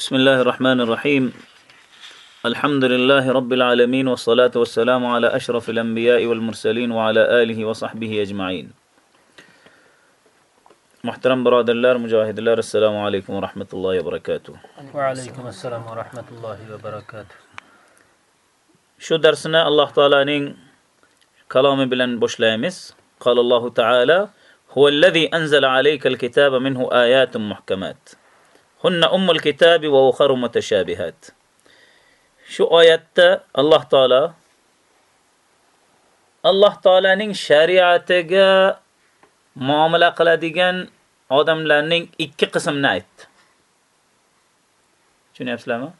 بسم الله الرحمن الرحيم الحمد لله رب العالمين والصلاة والسلام على أشرف الأنبياء والمرسلين وعلى آله وصحبه أجمعين محترم براد الله مجاهد الله السلام عليكم ورحمة الله وبركاته وعليكم السلام ورحمة الله وبركاته شو درسنا الله تعالى نين كلام بلن بوش لامس قال الله تعالى هو الذي أنزل عليك الكتاب منه آيات محكمات hunna ummul kitabi va ukharu mutashabihat shu oyatda alloh taolo alloh taolaning shariatiga muomala qiladigan odamlarning ikki qismini aytdi tushunyapsizlarmi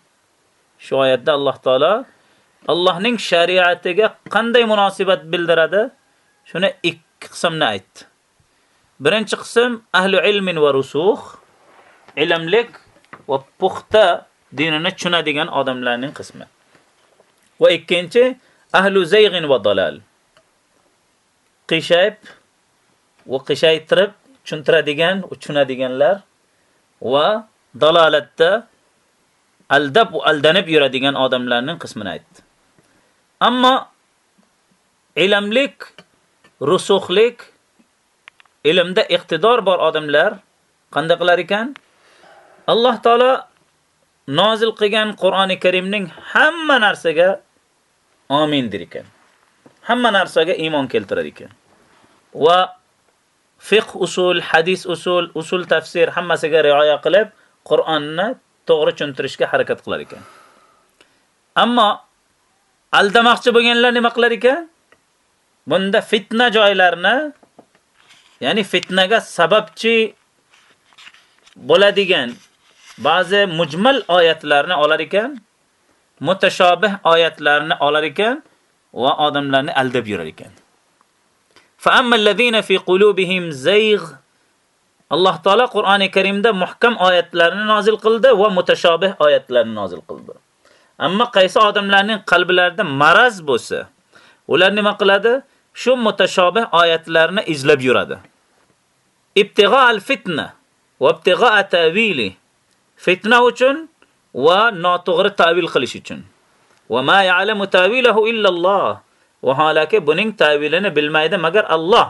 shu oyatda alloh taolo Allohning shariatiga qanday munosabat bildiradi? Shuni ikki qismni aytdi. Birinchi qism ahli ilmin va rusuh, ilmlik va puxta dinini tushunadigan odamlarning qismi. Va ikkinchi ahli zayg'in va dalal. Qishayib va qishaytirib tushuntiradigan, tushunadiganlar va dalolatda aldab va aldanib yuradigan odamlarning qismini aytdi. Ammo ilmlik, rusuxlik, ilmda iqtidor bor odamlar qanday qilar ekan? Alloh taolo nozil qilgan Qur'oni Karimning hamma narsaga amin der ekan. Hamma narsaga iymon keltirar ekan. Va fiqh usul, hadis usul, usul tafsir hammasiga rioya qilib Qur'onni to'g'ri tushuntirishga harakat qilar ekan. Ammo aldamoqchi bo'lganlar nima qilar ekan? Bunda fitna joylarini, ya'ni fitnaga sababchi bo'ladigan ba'zi mujmal oyatlarni olar ekan, mutashobih oyatlarni olar ekan va odamlarni aldab yurar ekan. Fa ammal ladina fi qulubihim zayg Alloh taolo Qur'oni Karimda muhkam oyatlarni nozil qildi va mutashobih oyatlarni nozil qildi. Ammo qaysi odamlarning qalblarida maraz bo'lsa, ular nima qiladi? Shu mutashobih oyatlarni izlab yuradi. Ibtig'a al-fitna va ibtig'a ta'wili. فتنة وچون و تأويل خلش وچون وما يعلم تأويله إلا الله. وهالك بنين تأويلنا بالمايده مگر الله.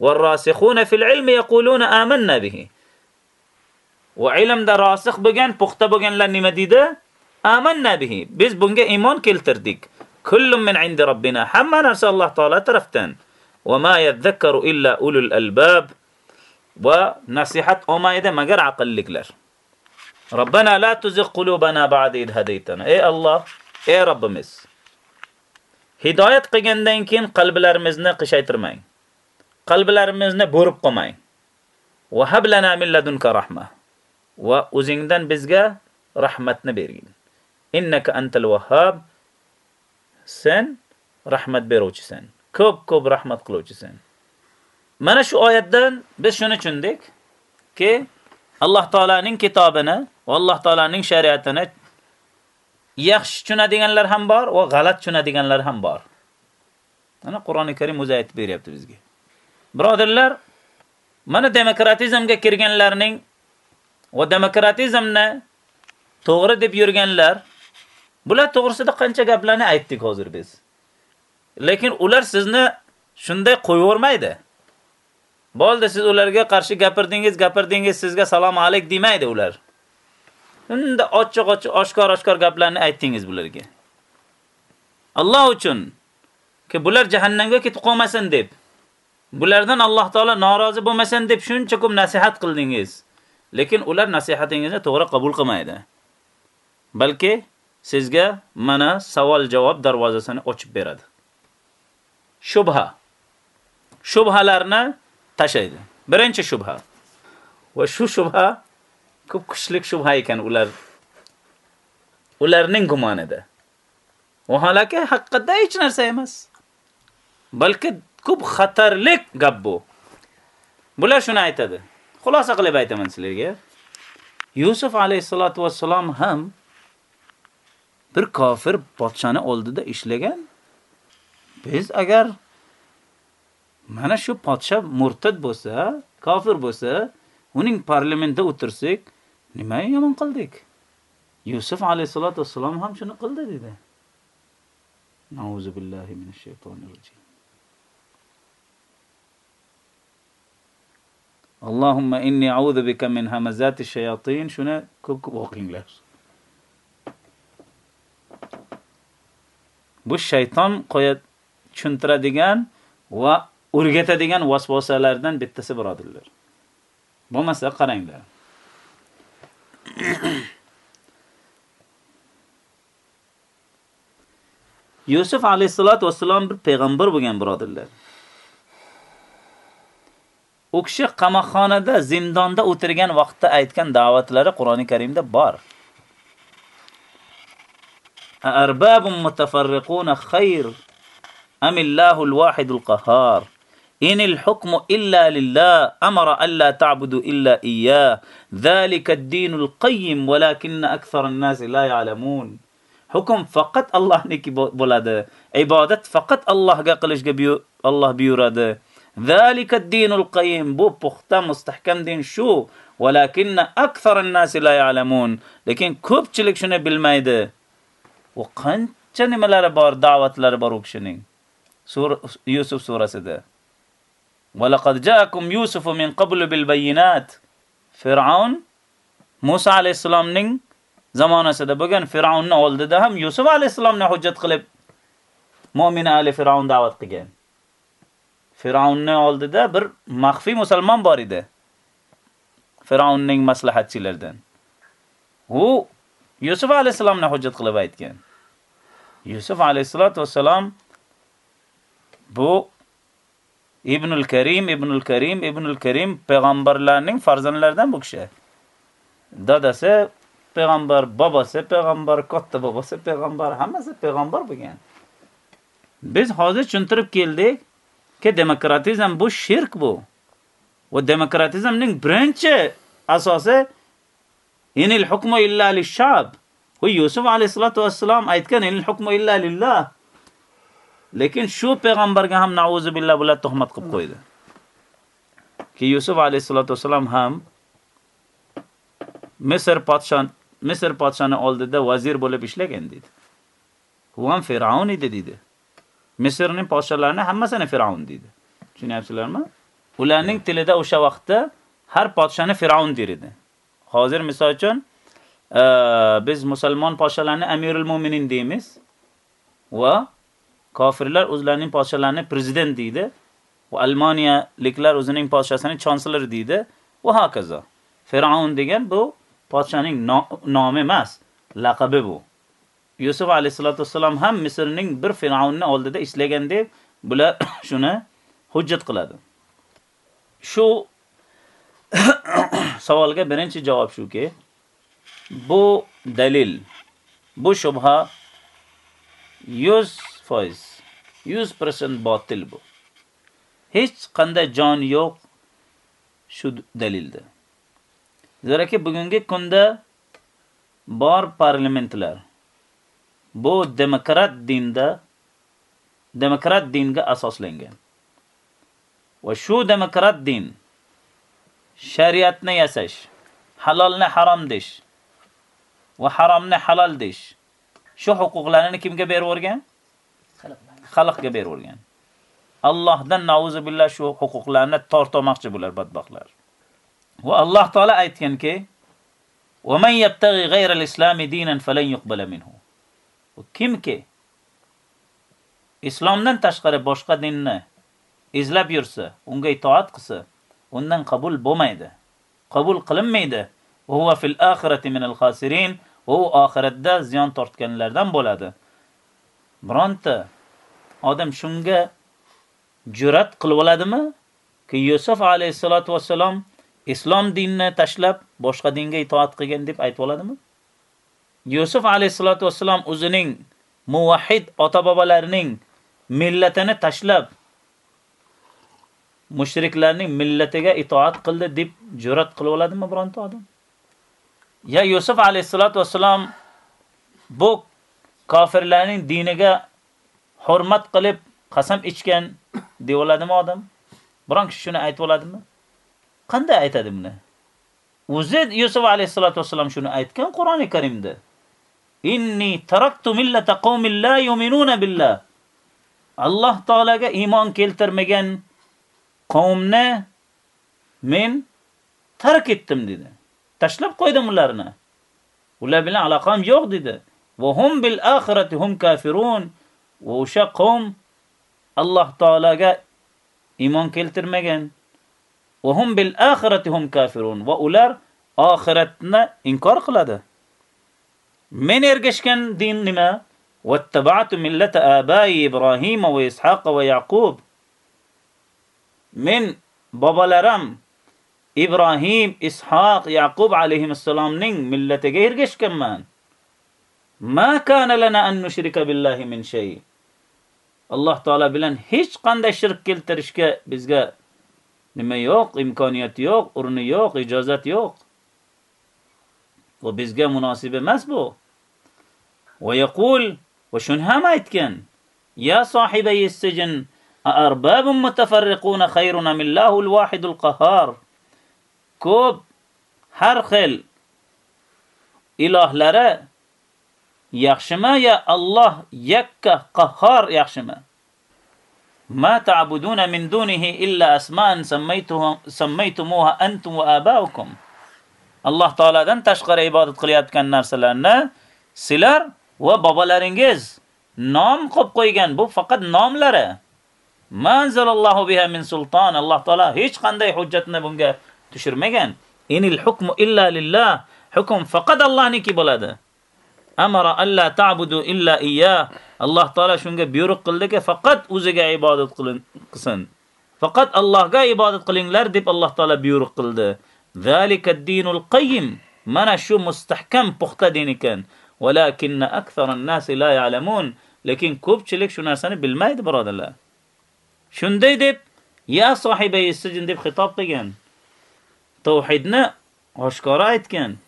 والراسخون في العلم يقولون آمنا به. وعلم دا راسخ بگن پخته بگن لن مديده آمنا به. بس بونگه ايمان كلتردك كل من عند ربنا حمنا نرسل الله تعالى طرفتان وما يذكر إلا أولو الألباب. Va nasihat olmaydi magar aqlliklar. Robbana la tuzigh qulubana ba'da id hadaytana. Ey Alloh, ey Robbimiz. Hidoyat qilgandan keyin qalblarimizni qishaytirmang. qalblarimizni bo'rib qolmang. Va hablana min ladunka rahma. Va o'zingdan bizga rahmatni bergin. Innaka antal wahhab. Sen rahmat beruvchisan. Ko'p-ko'p rahmat qiluvchisan. Mana shu oyatdan biz shuni tushundik ki Alloh taolaning kitobini va Alloh taolaning shariatini yaxshi tushunadiganlar ham bor va g'alati tushunadiganlar ham bor. Mana Qur'oni Karim o'zi aytib beryapti bizga. Birodarlar, mana demokratizmga kirganlarning va demokratizmni to'g'ri deb yurganlar bular to'g'risida qancha gaplarni aytdik hozir biz. Lekin ular sizni shunday qo'yavermaydi. Bo'ldi, siz ularga qarshi gapirdingiz, gapirdingiz, sizga salom alayk demaydi ular. Unda ochiq-ochiq, oshkor-oshkor gaplarni aytdingiz bularga. Alloh uchun ki bular jahannamga ketib qolmasin deb Bulardan Alloh taolo norozi bo'lmasin deb shuncha ko'p nasihat qildingiz. Lekin ular nasihatingizni to'g'ri qabul qilmaydi. Balki sizga mana savol-javob darvozasini ochib beradi. Shubha. Shubhalarni tashlaydi. Birinchi shubha. Va shu shubha ko'p kuchlik shubha ekan ular ularning gumonida. Vaholaki haqiqatda hech narsa emas. Balki ko'p xatarlik gap bu. Bular shuni aytadi. Xulosa qilib aytaman sizlarga. Yusuf alayhissalotu vassalom ham bir kofir podshani oldida ishlagan. Biz agar mana shu podsha murtad bo'lsa, kofir bo'lsa, uning parlamentda o'tirsak, nima yomon qildik? Yusuf alayhissalotu vassalom ham shuni qildi dedi. Nauzu billahi minash shaytonir rojim Allohumma inni a'udhu bika min hamazati shayatin. Shuni ko'p ko'p o'qinglar. Bu shayton qo'yat tushuntiradigan va o'rgatadigan vasvosalardan bittasi birodirlar. Bo'lmasa qaranglar. Yusuf alayhisolatu vassalom bir payg'ambar bo'lgan birodirlar. U kishi qamoqxonada, zindonda o'tirgan vaqtda aytgan da'vatlari Qur'oni Karimda bor. arbabun mutafarriquna khayr amillahul wahidul qahhar إن الحكم إلا لله أمر ألا تعبد إلا إياه. ذلك الدين القيم ولكن أكثر الناس لا يعلمون. حكم فقط الله نكي بولادة. عبادة فقط الله قلش بيو الله بيورادة. ذلك الدين القيم. بو بختة مستحكم دين شو؟ ولكن أكثر الناس لا يعلمون. لكن كوب تشلك شنو بالمايدة وقنت شنو ملار بار دعوة لار باروك شنو سور يوسف سورة سدة. وَلَقَدْ ja'akum يُوسُفُ مِنْ قَبْلُ بِالْبَيِّنَاتِ. Fir'aun Musa alayhisalomning zamonasida bo'lgan Fir'aunning oldida ham Yusuf alayhisalomni hujjat qilib mu'min ali Fir'aun da'vat qilgan. Fir'aunning oldida bir maxfiy musulmon bor edi. Fir'aunning maslahatchilaridan. U Yusuf alayhisalomni hujjat qilib aytgan. Yusuf alayhisolatu vassalam bu Ibnul Karim, Ibnul Karim, Ibnul Karim payg'ambarlarning farzandlaridan bu kishi. Dadasi payg'ambar, bobosi payg'ambar, katta bobosi payg'ambar, hammasi payg'ambar bo'lgan. Biz hozir tushuntirib keldik ki demokratizm bu shirk bu. Va demokratizmning birinchi asosi inil hukmu illa lish-shab. U Yusuf alayhisolatu vesselam aytgan inil hukmu illa lillah. Lekin shu payg'ambarga ham nauzu billah bular tuhmat qilib qo'ydi. Ki Yusuf alayhissalotu vassalam ham Misr podshon Misr podshoni oldida vazir bo'lib ishlagan dedi. U ham Fir'aun edi dedi. Misrning podsholarini hammasini Fir'aun dedi. Tushunyapsizlarmi? Ularning tilida o'sha vaqtda har podshoni Fir'aun der edi. Hozir misol uchun biz musulmon podshalarni Amirul Mu'minin deymiz va kofirlar o'zlarining podshalarini prezident deydi va Almaniyaliklar o'zining podshasini chansellor deydi va hokazo. Fir'aun degan bu podshaning nomi emas, laqabi bu. Yusuf alayhisolatu vasallam ham Misrning bir Fir'aunni oldida ishlagan deb bular shuni hujjat qiladi. Shu savolga birinchi javob shuki, bu dalil, bu shubha 100%, 100% botil bu. Hech qanday jon yo'q shu dalilda. Zaraki bugungi kunda bor parlamentlar bu demokrat dinda demokrat dinga asoslangan. Va shu demokrat din shariatni yasash, halolni harom desh va haromni halol desh. Shu huquqlarni kimga berib o'rgan? Xalqga berib. Allohdan nauzu billah shu huquqlarni tortmoqchi bular badbaxtlar. Va Alloh taolo aytganki: "Va man yabtaghi ghayra al-islam dinan falan yuqbala minhu." Kimki islomdan tashqari boshqa dinni izlab yursa, unga itoat qilsa, undan qabul bo'lmaydi. Qabul qilinmaydi. Va huwa fil oxirati min al-khasirin. U oxiratda ziyon tortganlardan bo'ladi. Bironta odam shunga jur'at qilib oladimi? Ki Yusuf alayhisolatu vasallam islom dinini tashlab boshqa dinga itoat qilgan deb aytib oladimi? Yusuf alayhisolatu vasallam o'zining muvahhid ota-bobolarining millatini tashlab mushriklarning millatiga itoat qildi deb jur'at qilib oladimi bironta odam? Ya Yusuf alayhisolatu vasallam bu kofirlarning diniga hurmat qilib qasam ichgan deb oladimi odam? Biron kishi shuni aytib oladimi? Qanday aytadi buni? o'zi Yusuf alayhisolatu vasallam shuni aytgan Qur'oni Karimda. Inni taraktu millata qaumin la yu'minuna billah. Alloh taolaga iymon keltirmagan qavmni men tark etdim dedi. Tashlab qo'ydim ularni. Ular bilan aloqam yo'q dedi. Va hum bil oxirati hum kafirun. Va o'sha qavm Alloh taolaga iymon keltirmagan. Va hum bil oxirati hum kafirun. Va ular oxiratni inkor qiladi. Men ergashgan din nima? واتبعت ملة آبائي إبراهيم وإسحاق ويعقوب من bobolarim İbrahim, İshaq, Yaqub alayhissalomning millatiga ergashganman. ما كان لنا أن نشرك بالله من شيء. الله تعالى بلن هش قند شرك كل ترشك بزغا لما يوق إمكانيات يوق أرن يوق إجازات يوق وبزغا مناسبة مسبو ويقول وشن هما يتكن يا صاحبي السجن أأرباب متفرقون خيرنا من الله الواحد القهار. كوب هرخل إله لرأ yaxshimi ya Alloh yakka qahhor yaxshimi? Ma ta'buduna min dunihi illa asma'an sammaytumuha antum va aba'ukum. Alloh taoladan tashqari ibodat qilayotgan narsalarni sizlar va bobolaringiz nom qo'yib qo'ygan bu faqat nomlari. Manzalallohu biha min sulton. Alloh taolo hech qanday hujjatni bunga tushirmagan. Inil hukmu illa lillah. Hukm faqat Allohniki bo'ladi. Amara alla ta'budu illa iyyah. Alloh taolo shunga buyruq qildiki, faqat o'ziga ibodat qilsin. Faqat Allohga ibodat qilinglar deb Alloh taolo buyruq qildi. Zalika ad-dinul qayyim. Mana shu mustahkam puxta din ekan. Walakinna aktharan nas la ya'lamun. Lekin ko'pchilik shu narsani bilmaydi, birodarlar. Shunday deb ya sohibai sijin deb xitob qilgan. Tauhidni oshkora aytgan.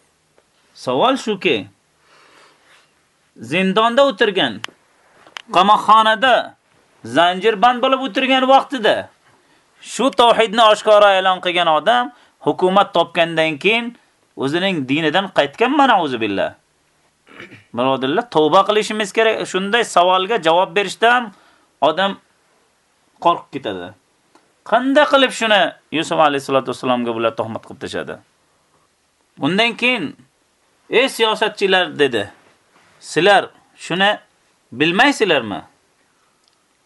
Savol shuki, zindonda o'tirgan, qamoqxonada zanjirband bo'lib o'tirgan vaqtida shu tauhidni oshkora e'lon qilgan odam hukumat topgandan keyin o'zining dinidan qaytgan mana o'zi billah. Birodarlar, tavba qilishimiz kerak. Shunday savolga javob berishdan odam qo'rqib ketadi. Qanday qilib shuni Yusuf alayhisolatu vasallamga bular tuhmat qilib tashadi? Bundan keyin ey siyosatchilar dedi. Sizlar shuni bilmaysizlarmi?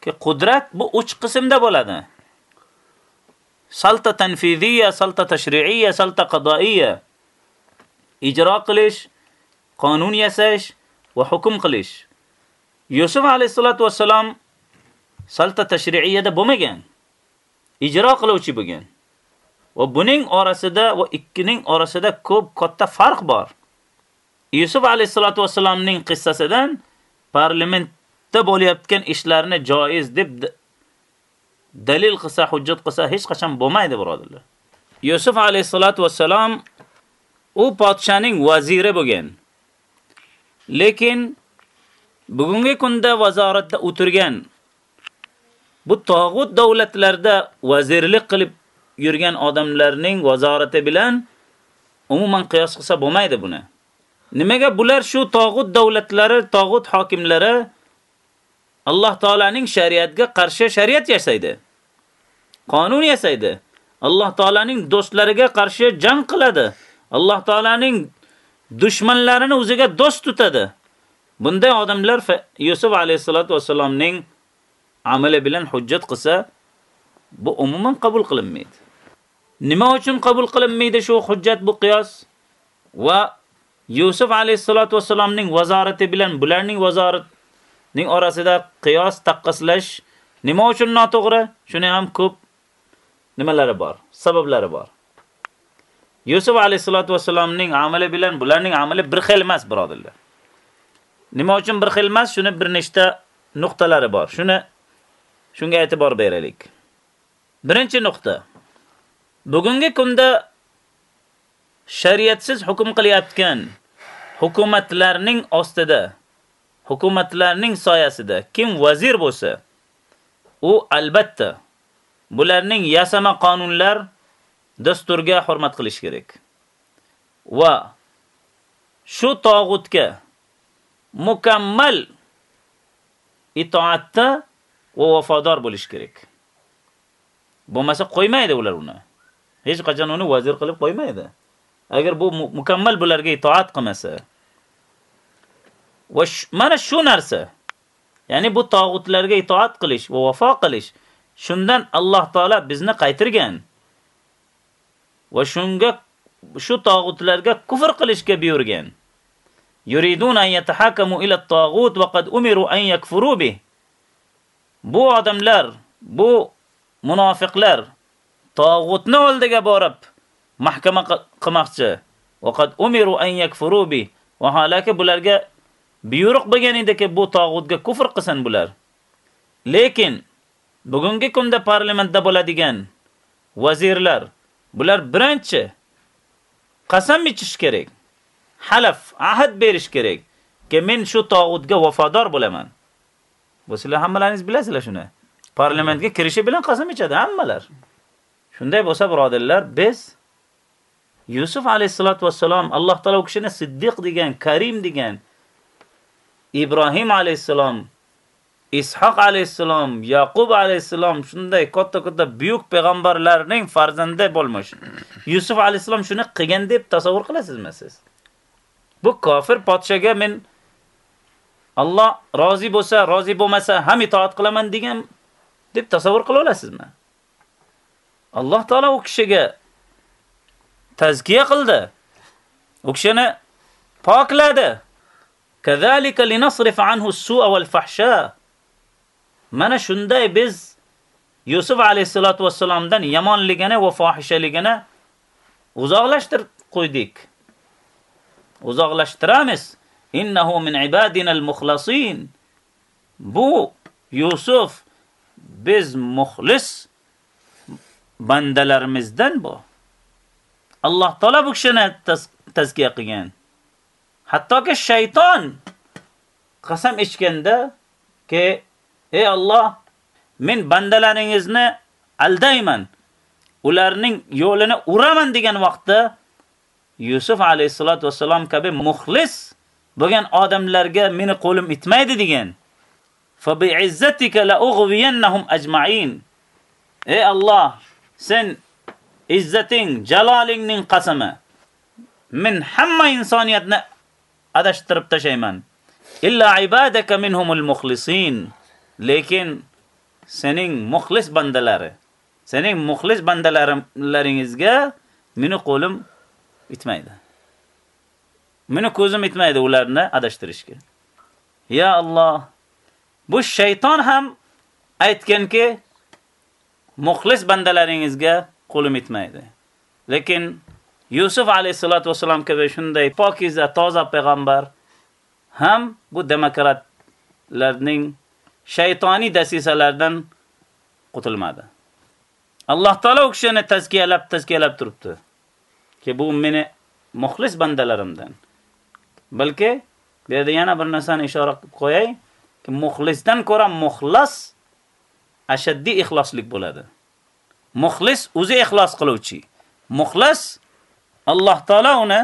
Ki qudrat bu uch qismda bo'ladi. Salta tanfidiyya, salta tashri'iyya, salta qadoiyya. Ijro qilish, qonun yasash va hukm qilish. Yusuf alayhisolatu vasallam salta tashri'iyyada bo'lmagan. ijro qiluvchi bo'lgan. Va buning orasida va ikkining orasida ko'p katta farq bor. Yusuf alayhisolatu vasallamning qissasidan parlamentda bo'layotgan ishlarni joiz deb dalil qilsa, hujjat qilsa hech qachon bo'lmaydi, birodarlar. Yusuf alayhisolatu vasallam u podshaning vaziri bo'lgan. Lekin bugungi kunda vazoratda o'tirgan Bu tog'ut davlatlarda vazirlik qilib yurgan odamlarning vazorati bilan umuman qiyos qilsa bo'lmaydi buni. Nimaga bular shu tog'ut davlatlari, tog'ut hokimlari Alloh taolaning shariatiga qarshi shariat yasaydi. Qonun yasaydi. Alloh taolaning do'stlariga qarshi jang qiladi. Alloh taolaning dushmanlarini o'ziga do'st tutadi. Bunday odamlar Yusuf alayhisolatu vasallamning amali bilan hujjat qilsa, bu umuman qabul qilinmaydi. Nima uchun qabul qilinmaydi shu hujjat bu qiyos? Va Yusuf alayhisolatu vasallamning vazorati bilan bularning vazoratining orasida qiyos taqqoslash nima uchun noto'g'ri? Shuni ham ko'p nimalari bor, sabablari bor. Yusuf alayhisolatu vasallamning amali bilan bularning amali bir xil emas, birodarlar. Nima uchun bir xil emas? Shuni bir nechta nuqtalari bor. Shuni Shunga e'tibor beraylik. Birinchi nuqta. Bugungi kunda shariatsiz hukm qilayotgan hukumatlarning ostida, hukumatlarning soyasida kim vazir bo'lsa, u albatta bularning yasama qonunlar dasturga hurmat qilish kerak. va shu tog'utga mukammal itoatda va vafodor bo'lish kerak. Bo'lmasa qo'ymaydi ular uni. Hech qachon uni vazir qilib qo'ymaydi. Agar bu mukammal bularga itoat qilmasa. Va mana shu narsa, ya'ni bu tog'utlarga itoat qilish va vafo qilish, shundan Alloh taolo bizni qaytirgan. Va shunga shu tog'utlarga kufr qilishga buyurgan. Yuridun an yatahakamu ila at-taghut wa qad umiru an yakfuru bih. Bu odamlar, bu munofiqlar tog'utni oldiga borib mahkama qilmoqchi. vaqat umiru an yakfuru bi. Va halaki bularga buyruq bo'lgan ediki, bu tog'utga kufr qilsin bular. Lekin bugungi kunda parlamentda bo'ladigan vazirlar bular birinchi qasam ichish kerak. Halaf, ahd berish kerak. Ki men shu tog'utga vafodor bo'laman. Bu sizlar hammalaringiz bilasizlar shuni. Parlamentga kirishi bilan qasam ichadi hammalar. Shunday bo'lsa, birodarlar, biz Yusuf alayhisolatu vassalom Alloh taolo u kishini Siddiq degan, Karim degan, Ibrohim alayhissalom Ishoq alayhissalom Yaqub alayhissalom shunday katta-katta buyuk payg'ambarlarning farzandi bo'lmoq. Yusuf alayhissalom shuni qilgan deb tasavvur qilasizmi siz? Bu kofir podshaga men Alloh rozi bo'lsa, rozi bo'lmasa ham itoat qilaman degan deb tasavvur qila olasizmi? Alloh taolo u kishiga tazkiya qildi. U kishini pokladi. Kazalika linasrif anhu as-su'a wal-fahsha. Mana shunday biz Yusuf alayhisolatu vassalomdan yomonligini va fohishaligini uzoqlashtirib qo'ydik. Uzoqlashtiramiz. Innahu min ibadina al-mukhlasin. Bu Yusuf biz muxlis bandalarimizdan bu. Alloh taolo bu kishini tazkiya qilgan. Hattoki shayton qasam ichganda ki ey Alloh men bandalaringizni aldayman. Ularning yo'lini uraman degan vaqtda Yusuf alayhisolatu vasallam kabi muxlis bo'lgan odamlarga meni qo'lim itmaydi degan. Fa bi'izzatika la ughwiyannahum ajma'in. Ey Alloh, sen izzating, jalolingning qasami. Men hamma insoniyatni adashtirib tashayman. Illa ibadaka minhumul mukhlisin. Lekin sening muxlis bandalari, sening muxlis bandalaringizga meni qo'lim itmaydi. Meni ko'zim itmaydi ularni adashtirishga. Ya Alloh, bu shayton ham aytganki, muxlis bandalaringizga qo'lim itmaydi. Lekin Yusuf alayhisolatu vasallam kabi shunday pokiza, toza payg'ambar ham bu demokratlarning shaytoniy dasisalardan qutulmadi. Alloh taolo u kishini tazkiyalab, tazkiyalab turibdi. Ki bu meni muxlis bandalarimdan. Balki bu yerda yana bir narsani ishora qilib qo'yay, ki muxlisdan ko'ra muxlas ashaddiy ixloslik bo'ladi. Muxlis o'zi ixlos qiluvchi. Muxlis Alloh taolo uni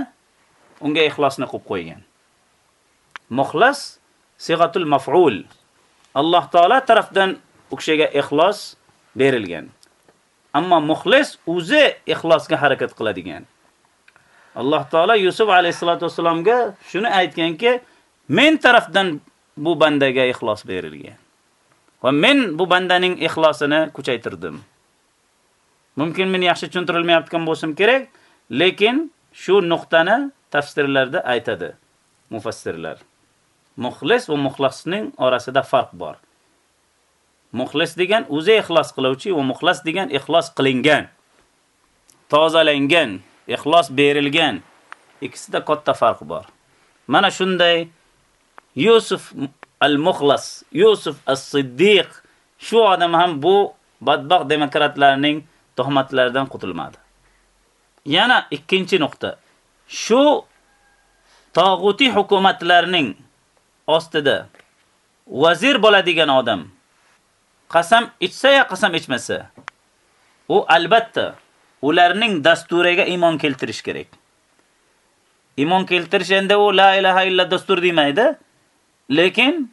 unga ixlosni qilib qo'ygan. Muxlis sigatul maf'ul. Alloh taolo tomonidan u kishiga ixlos berilgan. Ammo muxlis o'zi ixlosga harakat qiladigan. Alloh taolo Yusuf alayhisolatu vasallamga shuni aytganki, men tarafdan bu bandaga ixlos berilgan. Va men bu bandaning ixlosini kuchaytirdim. Mumkin men yaxshi tushuntirilmayotgan bo'lsam kerak, lekin shu nuqtani tafsirlarda aytadi mufassirlar. Muxlis va muxlasning orasida farq bor. Muxlis degan o'zi ixlos qiluvchi va muxlas degan ixlos qilingan, tozalangan, ixlos berilgan. Ikkisida katta farq bor. Mana shunday Yusuf al-Muxlas, Yusuf as-Siddiq shu odam ham bu badbaxt demokratlarning tuhmatlardan qutulmadi. Yana ikkinchi nuqta. Shu tog'uti hukumatlarning ostida vazir bo'ladigan odam qasam ichsa ya qasam ichmasa, u albatta ularning dasturiga iymon keltirish kerak. iymon keltirish endi u la ilaha illa dastur demaydi. Lekin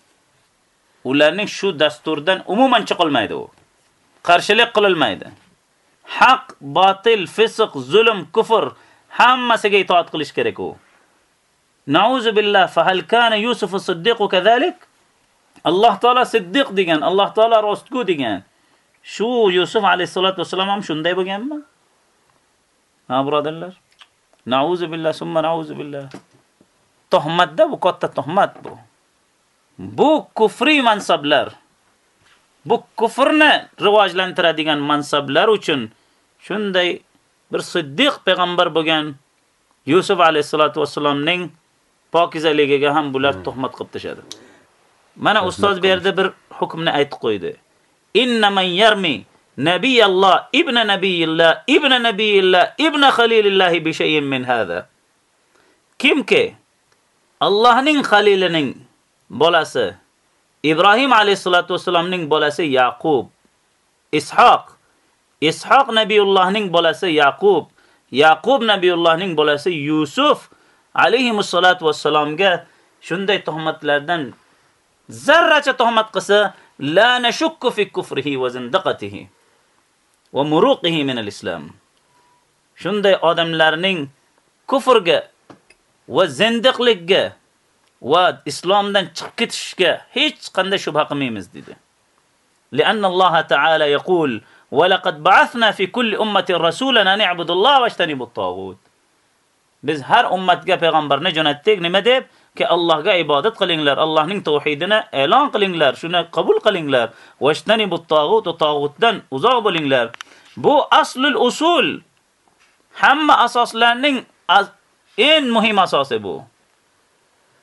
ularning shu dasturdan umuman chiqilmaydi u. Qarshilik qililmaydi. Haq, botil, fisq, zulm, kufr hammasiga itoat qilish kerak u. Nauzu billah, fa hal kana Yusuf as-Siddiq kadhalik? Alloh taolo Siddiq degan, Alloh taolo rostgu degan. Shu Yusuf alayhisolatu vasallam ham shunday bo'lganmi? Ha, birodarlar. Nauzu billah, summa nauzu billah. Tuhmatda bu katta tuhmat bu. Bu kufriy mansablar. Bu kufrni rivojlantiradigan mansablar uchun shunday bir siddiq payg'ambar bo'lgan Yusuf alayhisolatu vasallamning pokizaligiga ham bular tuhmat qilib tashadi. Mana ustoz bu yerda bir hukmni aytib qo'ydi. Inna man yarmi nabiyalloh ibn nabiyillah ibn nabiyillah ibn khalilillah bi shay'in min hada. Kimki Allohning khalilining bolasi Ibrohim alayhisolatu vasallamning bolasi Yaqub, Ishoq, Ishoq nabiyullohning bolasi Yaqub, Yaqub nabiyullohning bolasi Yusuf alayhimussalatu vassalomga shunday tuhmatlardan zarracha tuhmat qilsa, la nashukku fi kufrihi va zindaqatihi va muruqihi min al-islam. Shunday odamlarning kufrga va zindiqlikka va islomdan chiqib ketishga hech qanday shubha qilmaymiz dedi. لأن الله تعالى يقول ولقد بعثنا في كل أمة رسولا أن اعبدوا الله واجتنبوا الطاغوت biz har ummatga payg'ambarni jo'natdik nima deb ki Allohga ibodat qilinglar Allohning tauhidini e'lon qilinglar shuni qabul qilinglar vashtanibu tag'ut va tag'utdan uzoq bo'linglar bu aslul usul hamma asoslarning eng muhim asosi bu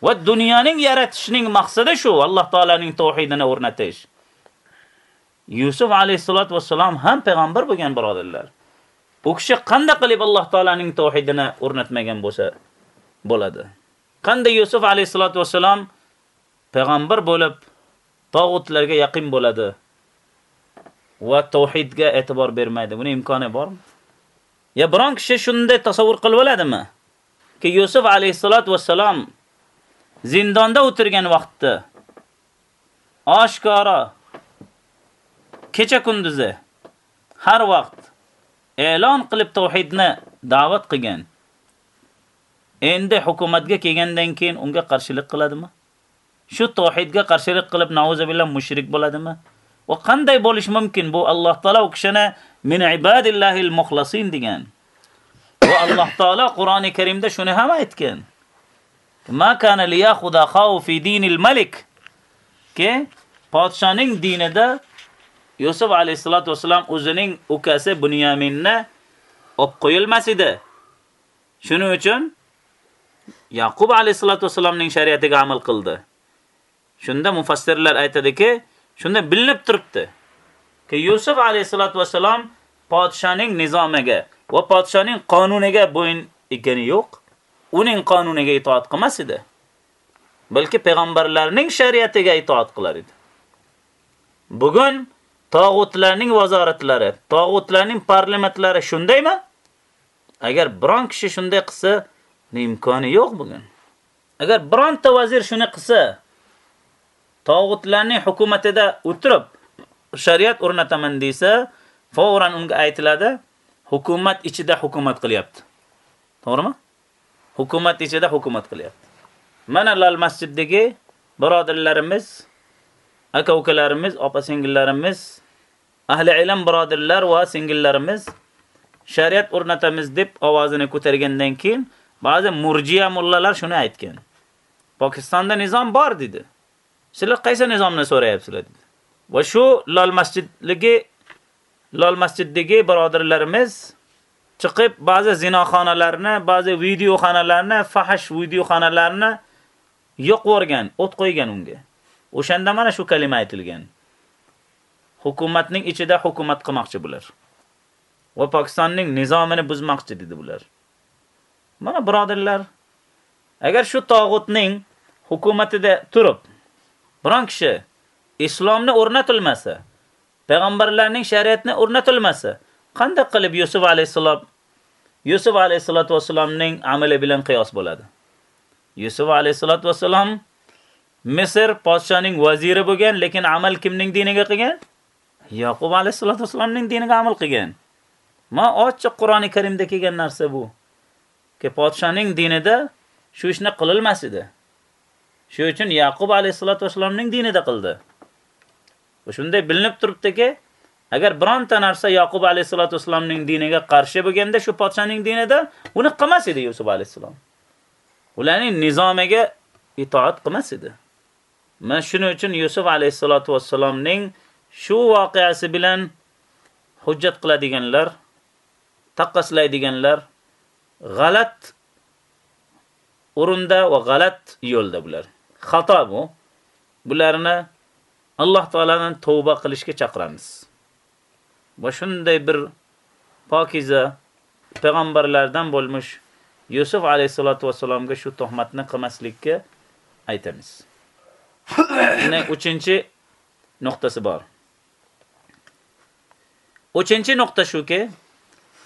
va dunyoning yaratishning maqsadi shu Alloh taolaning tauhidini o'rnatish Yusuf alayhisolatu vassalam ham payg'ambar bo'lgan birodarlar u kishi qanday qilib Alloh taolaning tauhidini o'rnatmagan bo'lsa bo'ladi. Qanday Yusuf alayhisolatu vasallam payg'ambar bo'lib tog'utlarga yaqin bo'ladi va tauhidga e'tibor bermaydi. Buni imkoni bormi? Ya biron kishi shunday tasavvur qilib oladimi? Ki Yusuf alayhisolatu vasallam zindonda o'tirgan vaqtda oshkora kecha kunduzi har vaqt e'lon qilib tauhidni da'vat qilgan. Endi hukumatga kelgandan keyin unga qarshilik qiladimi? Shu tauhidga qarshilik qilib nauzubillah mushrik bo'ladimi? Va qanday bo'lish mumkin? Bu Alloh taolo u kishini min ibadillahil muxlasin degan. Va Alloh taolo Qur'oni Karimda shuni ham aytgan. Ma kana liyakhudha khaw fi dinil malik. Ke podshoning dinida Yusuf alayhisolatu vasallam o'zining ukasi Bunyaminni olib qo'yilmas edi. Shuning uchun Yaqub alayhisolatu vasallamning shariatiga amal qildi. Shunda mufassirlar aytadiki, shunda bilinib turibdi ki Yusuf alayhisolatu vasallam podshoning nizomiga va podshoning qonuniga bo'yin egani yo'q. Uning qonuniga itoat qilmas edi. balki payg'ambarlarning shariatiga itoat qilar edi. Bugun tog'utlarning vazoratlari, tog'utlarning parlamentlari shundaymi? Agar biron kishi shunday qilsa, imkoni yo'q bugun. Agar bironta vazir shuni qilsa, tog'utlarning hukumatida o'tirib shariat o'rnataman desa, fawran unga aytiladi, hukumat ichida hukumat qilyapti. To'g'rimi? Hukumat ichida hukumat qilyapti. Mana lal masjiddagi birodarlarimiz aka ukalarimiz, opa singillarimiz, ahli ilm birodirlar va singillarimiz shariat o'rnatamiz deb ovozini ko'targandan keyin ba'zi murjiya mullalar shuni aytgan. Pokistonda nizom bor dedi. Sizlar qaysi nizomni so'rayapsizlar dedi. Va shu lol masjidligi lol masjiddagi birodirlarimiz chiqib ba'zi zinoxonalarni, ba'zi videoxonalarni, fahish videoxonalarni yo'q o'rgan, o't qo'ygan unga. O'shanda mana shu kalima aytilgan. Hukumatning ichida hukumat qilmoqchi bular. Va Pokistonning nizomini buzmoqchi dedi bular. Mana birodarlar, agar shu tog'utning hukumatida turib, biron kishi islomni o'rnatilmasa, payg'ambarlarning shariatini o'rnatilmasa, qanday qilib Yusuf alayhisalom Yusuf alayhisolatu vasallamning amali bilan qiyos bo'ladi. Yusuf alayhisolatu vasallam Misr podshoning vaziri bo'lgan, lekin amal kimning diniga qilgan? Yaqub alayhisolatu vasallamning diniga amal qilgan. Ma ochiq Qur'oni Karimda kelgan narsa bu. Ke podshoning dinida shu ishni qililmas edi. Shu uchun Yaqub alayhisolatu vasallamning dinida qildi. Shunday bilinib turibdiki, agar bironta narsa Yaqub alayhisolatu vasallamning diniga qarshi bo'lganda, shu podshoning dinida uni qilmas edi Yusuf alayhisalom. Ularning nizomiga itoat qilmas edi. Mana shuning uchun Yusuf alayhisolatu vasallamning shu voqeasi bilan hujjat qiladiganlar, taqqoslaydiganlar g'alat o'rinda va g'alat yo'lda bular. Xato bu. Bularni Alloh taoladan tavba qilishga chaqiramiz. Va shunday bir pokiza payg'ambarlardan bo'lmish Yusuf alayhisolatu vasallamga shu tuhmatni qilmaslikka aytamiz. Yana 3-chi nuqtasi bor. 3-chi nuqta shuki,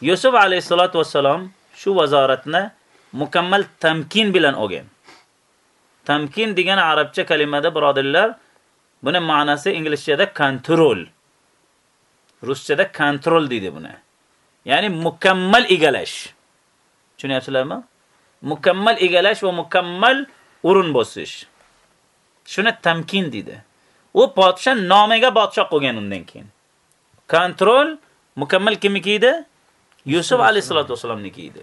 Yusuf alayhisolatu vasallam shu vazoratni mukammal tamkin bilan olgan. Tamkin degan arabcha kalimada birodirlar, buni ma'nosi inglizchada control. Ruschada control deydi buni. Ya'ni mukammal egalash. Tushunyapsizlarmi? Mukammal egalash va mukammal o'rin bosish. Shuni tamkin deydi. U podsha nomiga podsha qo'ygan undan keyin. Kontrol mukammal kimniki edi? Yusuf alayhisolatu vasallamniki edi.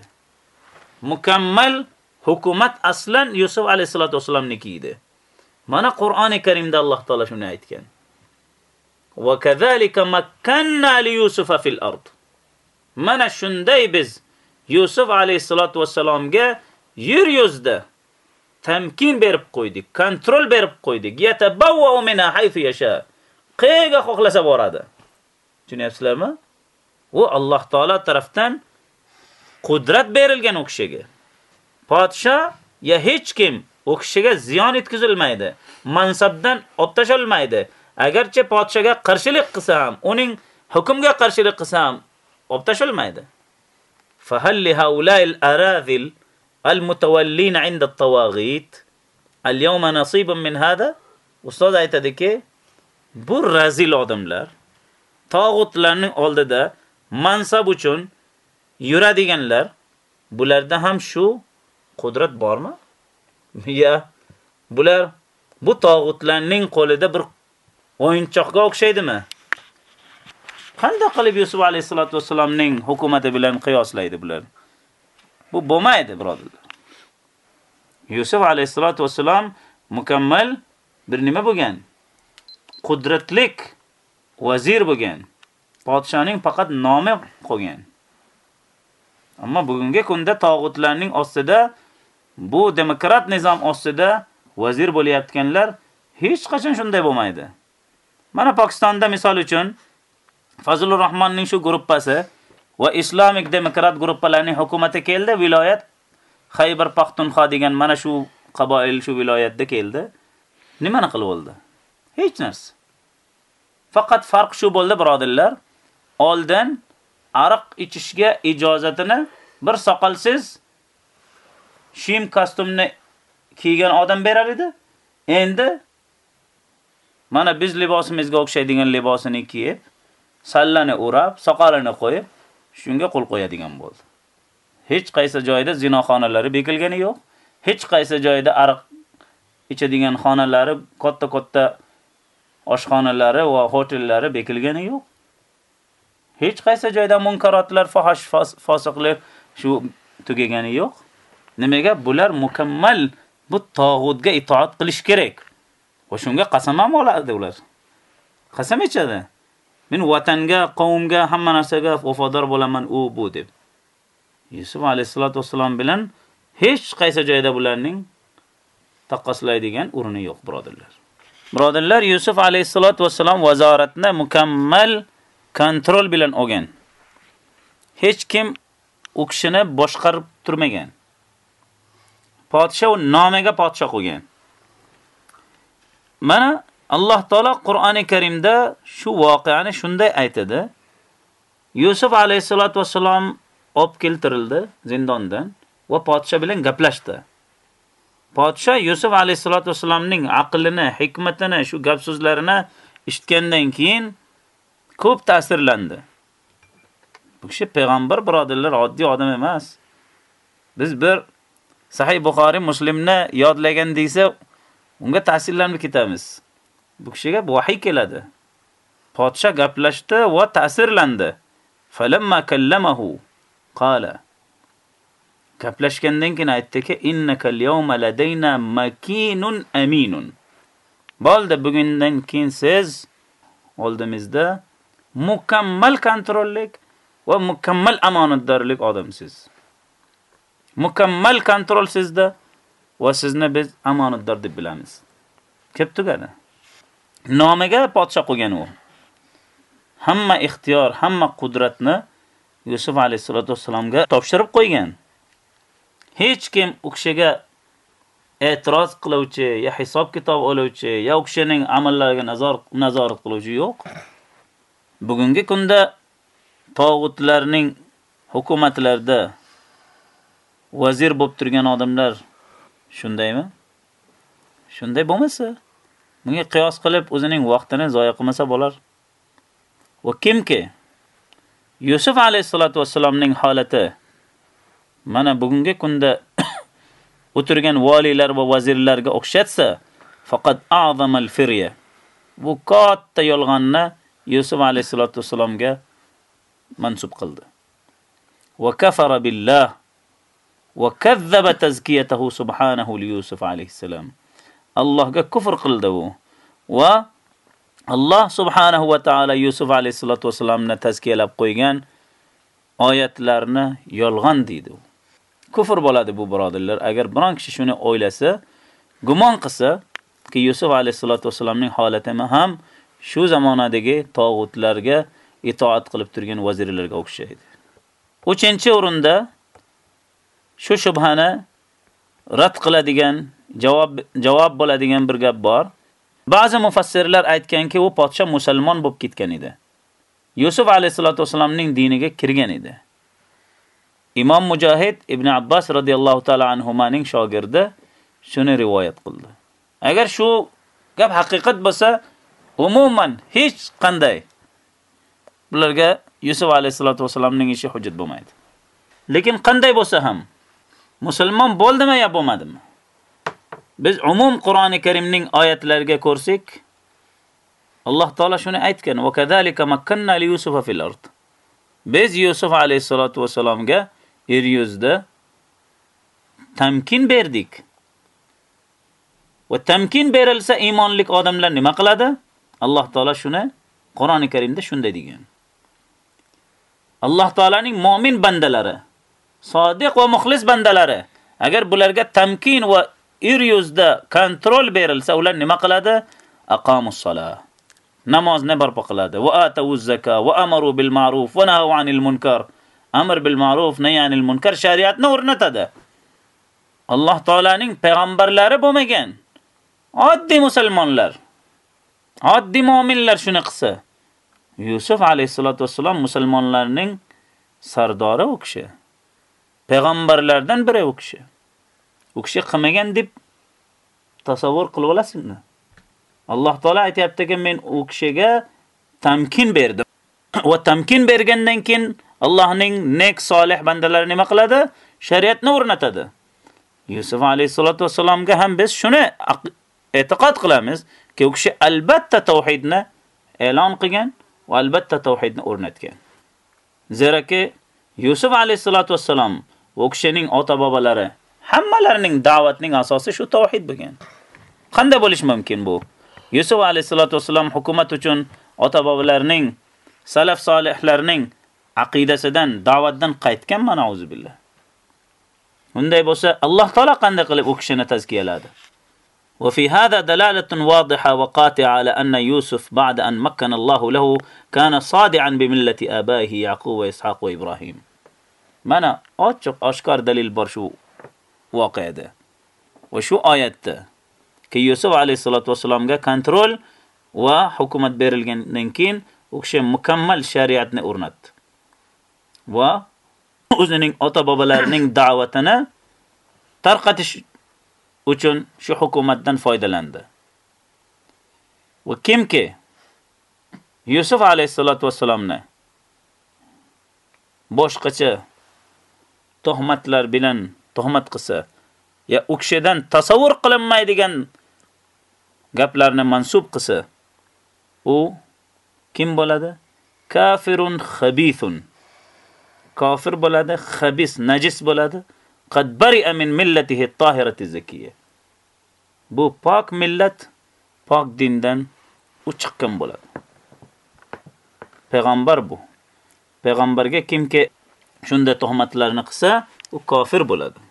Mukammal hukumat aslan Yusuf alayhisolatu vasallamniki edi. Mana Qur'oni Karimda Alloh taolo shuni aytgan. Va kazalika makkanna li Yusufa fil ard. Mana shunday biz Yusuf alayhisolatu vasallamga yer yuzda tamkin berib qo'ydik, kontrol berib qo'ydik. Yatabawwa minha haythu yasha. Qayga xohlasa boradi. Tushunyapsizlarmi? U Alloh taolo tarafdan qudrat berilgan u kishiga. Podsha ya hech kim u kishiga ziyon yetkazilmaydi, mansabdan olib Agarcha Agarchi podshaga qarshilik qilsa ham, uning hukmiga qarshilik qilsa ham olib Fa hal li haula'il aradil المتولين عند الطواغيت اليوم نصيب من هذا ustoz aytadiki bu razil odamlar tog'utlarning oldida mansab uchun yuradiganlar bularda ham shu qudrat bormi ya bular bu tog'utlarning qo'lida bir o'yinchoqqa o'xshaydimi qanday qilib Yusuf alayhisolatu vasallamning hukumati bilan qiyoslaydi bular? Bu bo'lmaydi, birodarlar. Yusuf alayhisolatu vasallam mukammal bir nima bo'lgan? Qudratlik vazir bo'lgan. Podshoning faqat nomi qolgan. Ammo bugungi kunda tog'utlarning ostida bu demokrat nizom ostida vazir bo'layotganlar hech qachon shunday bo'lmaydi. Mana Pokistonda misol uchun Fazlur Rahmonning shu gruppasi va Islomik demokrat gruppalarning hukumati keldi, viloyat Xaybar Paxtunxo degan mana shu qaboil shu viloyatda keldi. Nimani qilib oldi? Hech narsa. Faqat farq shu bo'ldi, birodirlar. Oldin ariq ichishga ijozatini bir soqolsiz shim kostyumni kiygan odam berar edi. Endi mana biz libosimizga o'xshaydigan libosini kiyib, sallani o'rab, soqolini qo'yib, shunga qo'l qo'yadigan bo'ldi. Hech qaysi joyda zinoxonalari bekilgani yo'q. Hech qaysi joyda ariq ichadigan xonalari, katta-katta oshxonalari va hotellari bekilgani yo'q. Hech qaysi joyda munkarotlar, fahosh fosiqlar shu tugagani yo'q. Nimaga bular mukammal bu tog'utga itoat qilish kerak. Va shunga qasam ham oladi ular. Qasam ichadi. Men vatanga, qavmga, hamma narsaga vafodor bo'laman u bu deb. Yusuf alayhisolatu vasallam bilan hech qaysi joyda bularning taqqoslaydigan o'rni yo'q, birodarlar. Birodarlar, Yusuf alayhisolatu vasallam vazoratni mukammal kontrol bilan olgan. Hech kim u kishini boshqarib turmagan. Podsho nomiga podsho qo'ygan. Mana Alloh taolo Qur'oni Karimda shu voqeani shunday aytadi. Yusuf alayhisolatu vasallam olib keltirildi zindondan va podsha bilan gaplashdi. Podsha Yusuf alayhisolatu vasallamning aqlini, hikmatini, shu gap so'zlarini eshitgandan keyin ko'p ta'sirlandi. Bu kishi payg'ambar birodarlar oddiy odam emas. Biz bir Sahih Buxoriy Muslimni yodlagan deysa, unga ta'sirlanib ketamiz. Bu kishiga vahiy keladi. Podsha gaplashdi va ta'sirlandi. Falamma kallamahu. Qala. Gaplashgandan keyin aytdiki innakal yawma ladayna makinun aminun. Bo'ldi bugundan keyin siz oldimizda mukammal kontrollik va mukammal omonatdorlik odamsiz. Mukammal kontrol sizda va sizni biz omonatdor deb bilamiz. Kep tugadi. Nomiga podsha qo'ygan u hamma ixtiyor hamma qudratni Yusuf alayhisolatu vasallamga topshirib qo'ygan hech kim u kishiga e'tiroz qiluvchi, ya hisob kitob oluvchi, ya u kishining amallariga nazorat qiluvchi yo'q. Bugungi kunda tog'utlarning hukumatlarda vazir bo'lib turgan odamlar shundaymi? Shunday bo'lmasa, bunga qiyos qilib o'zining vaqtini zoya qilmasa bo'lar. Va kimki Yusuf alayhisolatu vasallamning holati mana bugungi kunda o'tirgan valilar va vazirlarga o'xshatsa, faqat a'zamal firya. Bu katta yolg'onni Yusuf alayhisolatu vasallamga mansub qildi. Va kafara billah va kazzaba tazkiyatahu subhanahu li Yusuf alayhisalam. Allohga kufr qildi u va Alloh subhanahu va taolo Yusuf alayhisolatu vasallamni tazkiyalab qo'ygan oyatlarni yolg'on deydi. kufr bo'ladi bu birodarlar. Agar biron kishi shuni o'ylasa, gumon qilsa, ki Yusuf alayhisolatu vasallamning holati ham shu zamonadagi tog'utlarga itoat qilib turgan vazirlarga o'xshaydi. 3-o'rinda shu shubhani rad qiladigan, javob javob bo'ladigan bir gap bor. Ba'zi mufassirlar aytganki, u podsha musulmon bo'lib ketgan edi. Yusuf alayhisolatu vasallamning diniga kirgan edi. Imom Mujohid ibn Abbas radhiyallohu ta'ala anhumaning shogirdi shuni rivoyat qildi. Agar shu gap haqiqat bo'lsa, umuman hech qanday bularga Yusuf alayhisolatu vasallamning ishi hujjat bo'lmaydi. Lekin qanday bo'lsa ham musulmon bo'ldimi yo bo'lmadimi? Biz umum Qur'oni Karimning oyatlariga ko'rsak, Alloh taolo shuni aytgan: "Va kadalika makkanna li Yusufa fil ard." Biz Yusuf alayhisolatu vasallamga yer yuzida tamkin berdik. Va tamkin berilsa iymonlik odamlar nima qiladi? Alloh taolo shuni Qur'oni Karimda shunday degan. Alloh taolaning mu'min bandalari, sodiq va muxlis bandalari agar bularga tamkin va yer yuzda kontrol berilsa, ular nima qiladi? Aqamus sala. Namozni barpo qiladi. Va atavuz zakka va amaru bil ma'ruf va nahaw anil munkar. amr bil ma'ruf nahy anil munkar shariatni o'rnatadi. Alloh taolaning payg'ambarlari bo'lmagan. Oddiy musulmonlar, oddiy mu'minlar shuni qilsa, Yusuf alayhisolatu vasallam musulmonlarning sardori u kishi. Payg'ambarlardan biri u kishi. U kishi qilmagan deb tasavvur qilib olasizmi? Alloh taolo aytayaptiki, men u kishiga tamkin berdim. Va tamkin bergandan keyin Allohning nek solih bandalari nima qiladi? Shariatni o'rnatadi. Yusuf alayhisolatu vasallamga ham biz shuni e'tiqod qilamiz-ki, u kishi albatta tauhidni e'lon qilgan va albatta tauhidni o'rnatgan. Zeraki Yusuf alayhisolatu vasallam u kishining ota-bobolari hammalarining da'vatning asosi shu tauhid bo'lgan. Qanday bo'lish mumkin bu? Yusuf alayhisolatu vasallam hukumat uchun ota-bobolarining salaf solihlarning aqidasidan, da'vatdan qaytgan mana billah. Unday bo'lsa, Alloh taolo qanday qilib u kishini tazkiyaladi? وفي هذا دلالة واضحة وقاطعة على أن يوسف بعد أن مكن الله له كان صادعا بملة آبائه يعقوب وإسحاق وإبراهيم mana ochiq oshkor dalil bor shu voqeada va shu oyatda ki Yusuf alayhisolatu vasallamga kontrol va hukumat berilgandan keyin u kishi mukammal shariatni o'rnatdi. va o'zining ota bobolarining da'vatini tarqatish uchun shu hukumatdan foydalandi. Va kimki Yusuf alayhisolatu vasallamni boshqacha tuhmatlar bilan tuhmat qilsa, ya u kishidan tasavvur qilinmaydigan gaplarni mansub qilsa, u kim bo'ladi? Kafirun khabithun. Kofir bo'ladi, xabis najis bo'ladi. Qad bari'a min millatihi at-tahirati zakiyya. Bu pok millat, pok dindan u chiqqan bo'ladi. Payg'ambar bu. Payg'ambarga kimki shunda tuhmatlarni qilsa, u kofir bo'ladi.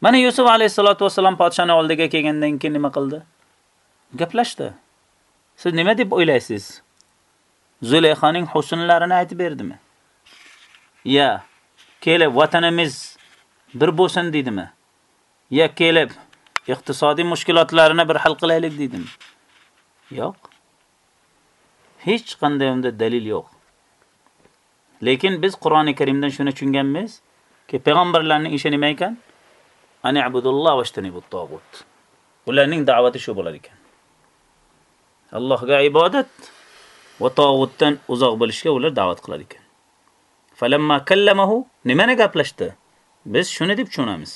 Mana Yusuf alayhisolatu vasallam podshaning oldiga kelgandan keyin nima qildi? Gaplashdi. Siz nima deb o'ylaysiz? Zulayxoning husnlarini aytib berdimi? Ya, kelib vatanimiz bir bo'lsin dedimi? Ya kelib iqtisodiy mushkilotlarini bir hal qilaylik dedimi? Yo'q. Hech qanday unda dalil yo'q. Lekin biz Qur'oni Karimdan shuni tushunganmiz-ki, payg'ambarlarning ishi nima ekan? Ani abudulloh va ishtanibut togut. Ularning da'vati shu bo'lar ekan. Allohga ibodat va tog'utdan uzoq bo'lishga ular da'vat qilar ekan. Falamma kallamahu nimani gaplashdi? Biz shuni deb tushunamiz.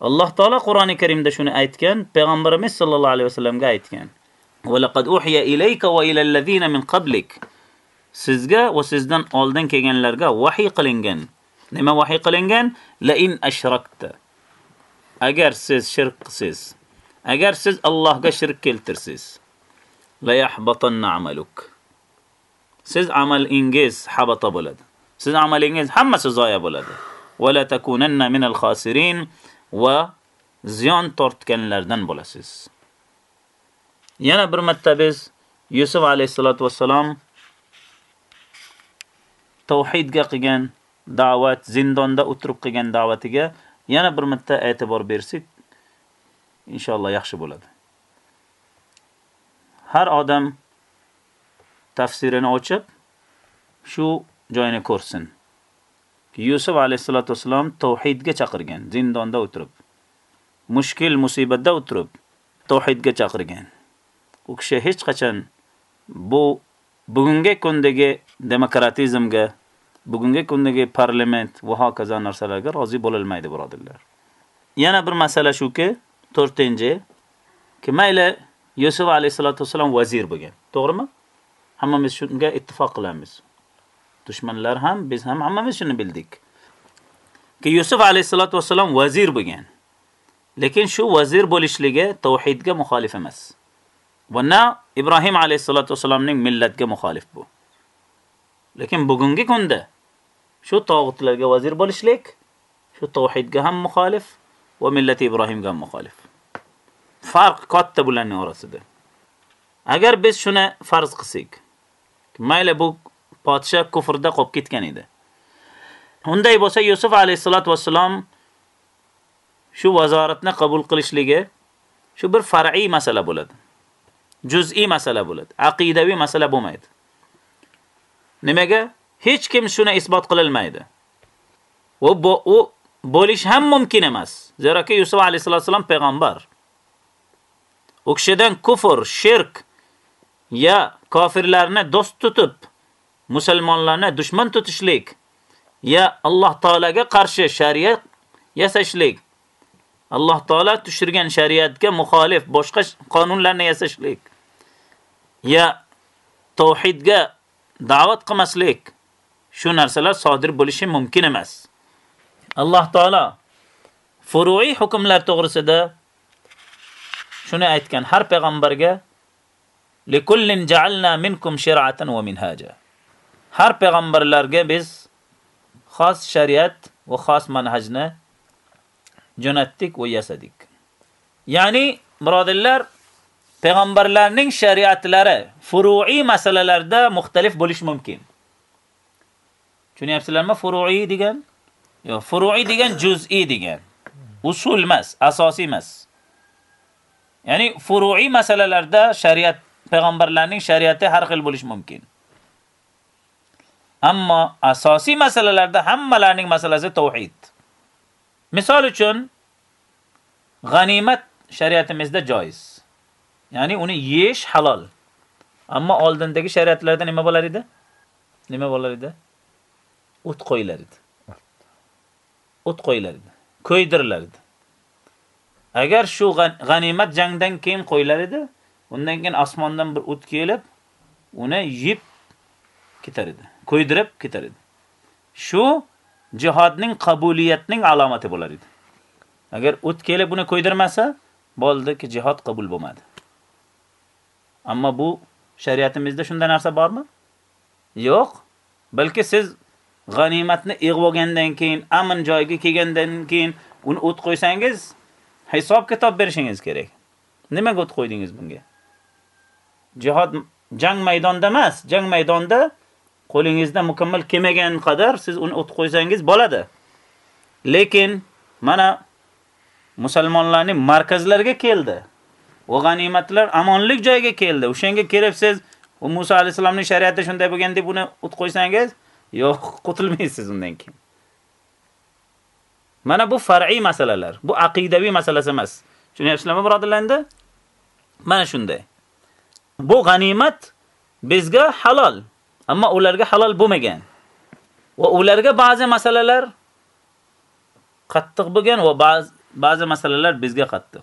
Alloh taolo Qur'oni Karimda shuni aytgan, payg'ambarimiz sollallohu alayhi vasallamga aytgan. Va laqad uhiya ilayka va ila allazina min qablik. Sizga va sizdan oldin kelganlarga vahiy qilingan. Nima vahiy qilingan? La in ashrakta. Agar siz shirk qilsiz, agar siz Allohga shirk keltirsiz, la yahbatanna amaluk. Siz amalingiz habata bo'ladi. Siz amalingiz hammasi zoya bo'ladi. Va la takunanna min al-khasirin va ziyon tortganlardan bo'lasiz. Yana bir marta biz Yusuf alayhisolatu vasallam tauhidga qilgan da'vat, zindonda o'tirib qilgan da'vatiga yana bir marta e'tibor bersak, inshaalloh yaxshi bo'ladi. Har odam tafsirini ochib, shu joyini ko'rsin. Yusuf alayhisolatu vasallam tauhidga chaqirgan, zindonda o'tirib. Mushkil musibatda o'tirib tauhidga chaqirgan. U kishi hech qachon bu bugungi kundagi demokratizmga, bugungi kundagi parlament va hokazo narsalarga rozi bo'la olmaydi, birodarlar. Yana bir masala shuki, 4-chi, ki mayli Yusuf alayhisolatu vasallam vazir bo'lgan. To'g'rimi? Hammamiz shunga ittifoq qilamiz. Dushmanlar ham, biz ham hammamiz shuni bildik. Ki Yusuf alayhisolatu vasallam vazir bo'lgan. Lekin shu vazir bo'lishligi tauhidga muxolif emas. Va na Ibrohim alayhisolatu vasallamning millatga muxolif bu. Lekin bugungi kunda shu tog'utlarga vazir bo'lishlik shu tavhidga ham muxolif va millati Ibrohimga ham muxolif. Farq katta bularning orasida. Agar biz shuni farz qilsak, mayli bu podsha kufrda qolib ketgan edi. Unday bo'lsa Yusuf alayhissalotu vassalom shu vazoratni qabul qilishligi shu bir far'iy masala bo'ladi. Juz'iy masala bo'ladi. Aqidaviy masala bo'lmaydi. Nimaga? Hech kim shuni isbot qilolmaydi. U bu u bo'lish ham mumkin emas. Zeraki Yusuf alayhisolam payg'ambar. U kishidan kufr, shirk ya kofirlarni do'st tutib, musulmonlarni dushman tutishlik ya Alloh taolaga qarshi shariat yasashlik Alloh taolo tushirgan shariatga muxolif boshqa qonunlarni yasashlik ya tauhidga da'vat qilmaslik shu narsalar sodir bo'lishi mumkin emas. Alloh taolo furu'iy hukmlar to'g'risida shuni aytgan har payg'ambarga likullin ja'alna minkum shir'atan va minhaja. Har payg'ambarlarga biz xos shariat va xos manhajni jo'natdik va yasadik. Ya'ni birodarlar payg'ambarlarning shariatlari furu'iy masalalarda muxtalif bo'lish mumkin. Tushunyapsizlarmi? Furu'iy degan? Yo'q, furu'iy degan juz'iy degan. Usul emas, asosiy emas. Ya'ni furu'iy masalalarda shariat payg'ambarlarning shariati har xil bo'lish mumkin. ammo asosiy masalalarda hammalarining masalasi tauhid misol uchun g'animat shariatimizda joiz ya'ni uni yeyish halol ammo oldindagi shariatlarda nima bo'lar edi nima bo'lar edi o't qo'yilar edi. O't qo'yilar edi. Ko'ydirilar edi. Agar shu g'animat jangdan keyin qo'yilar edi undan keyin osmondan bir o't kelib uni yeb ketar edi. Ko'ydirib ketar edi. Shu jihodning qabuliyatning alomati bo'lar edi. Agar o't kelib uni ko'ydirmasa bo'ldiki jihod qabul bo'lmadi. Ammo bu shariatimizda shunday narsa bormi? Yo'q. Balki siz g'animatni yig'ib olgandan keyin amin joyga kelgandan keyin uni o't qo'ysangiz hisob kitob berishingiz kerak. Nimaga o't qo'ydingiz bunga? Jihod jang maydonida emas jang maydonida qo'lingizda mukammal kelmagan qadar siz uni o't qo'ysangiz bo'ladi. Lekin mana musulmonlarning markazlariga keldi. Va g'animatlar amonlik joyiga keldi. O'shanga kelib siz u Musa alayhisolamning shariati shunday bo'lgan deb uni o't qo'ysangiz yo'q qutulmaysiz undan keyin. Mana bu far'iy masalalar bu aqidaviy masalasi emas. Tushunyapsizlarmi birodarlar endi? Mana shunday. Bu g'animat bizga halol ammo ularga halol bo'lmagan. Va ularga ba'zi masalalar qattiq bo'lgan va ba'zi ba'zi masalalar bizga qattiq.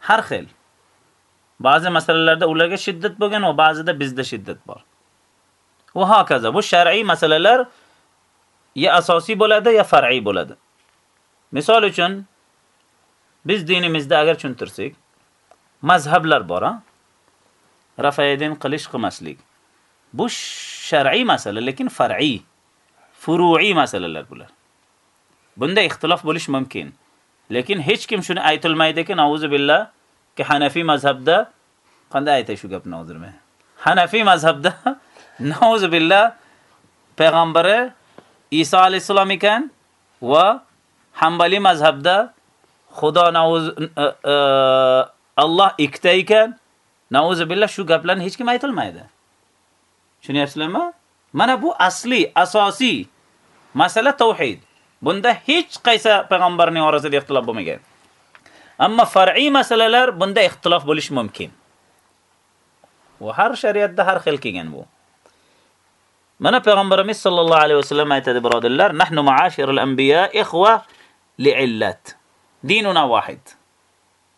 Har xil. Ba'zi masalalarda ularga shiddat bo'lgan va ba'zida bizda shiddat bor. Va hokazo. Bu shar'iy masalalar ya asosiy bo'ladi ya far'iy bo'ladi. Misol uchun biz dinimizda agar tushuntirsak mazhablar bor a qilish qilmaslik. Bu shar'iy masala lekin far'iy furu'iy masalalar bular. Bunda ixtilof bo'lish mumkin. Lekin hech kim shuni aytilmaydiki nauzu billah ki Hanafi mazhabda qanday aytay shu gapni hozir Hanafi mazhabda nauzu billah payg'ambari Iso alayhisalom ekan va Hanbali mazhabda Xudo nauz e, e, Alloh ikkita ekan. Nauzu billah shu gaplarni hech kim aytilmaydi. Tushunyapsizlarmi? Mana bu asli, asosiy masala tauhid. Bunda hech qaysi payg'ambarning orasida ixtilof bo'lmagan. Ammo far'iy masalalar bunda ixtilof bo'lish mumkin. Va har shariatda har xil kelgan bu. Mana payg'ambarimiz sollallohu alayhi vasallam aytadi birodarlar, nahnu ma'ashirul anbiya ikhwa li'illat. Dinuna wahid.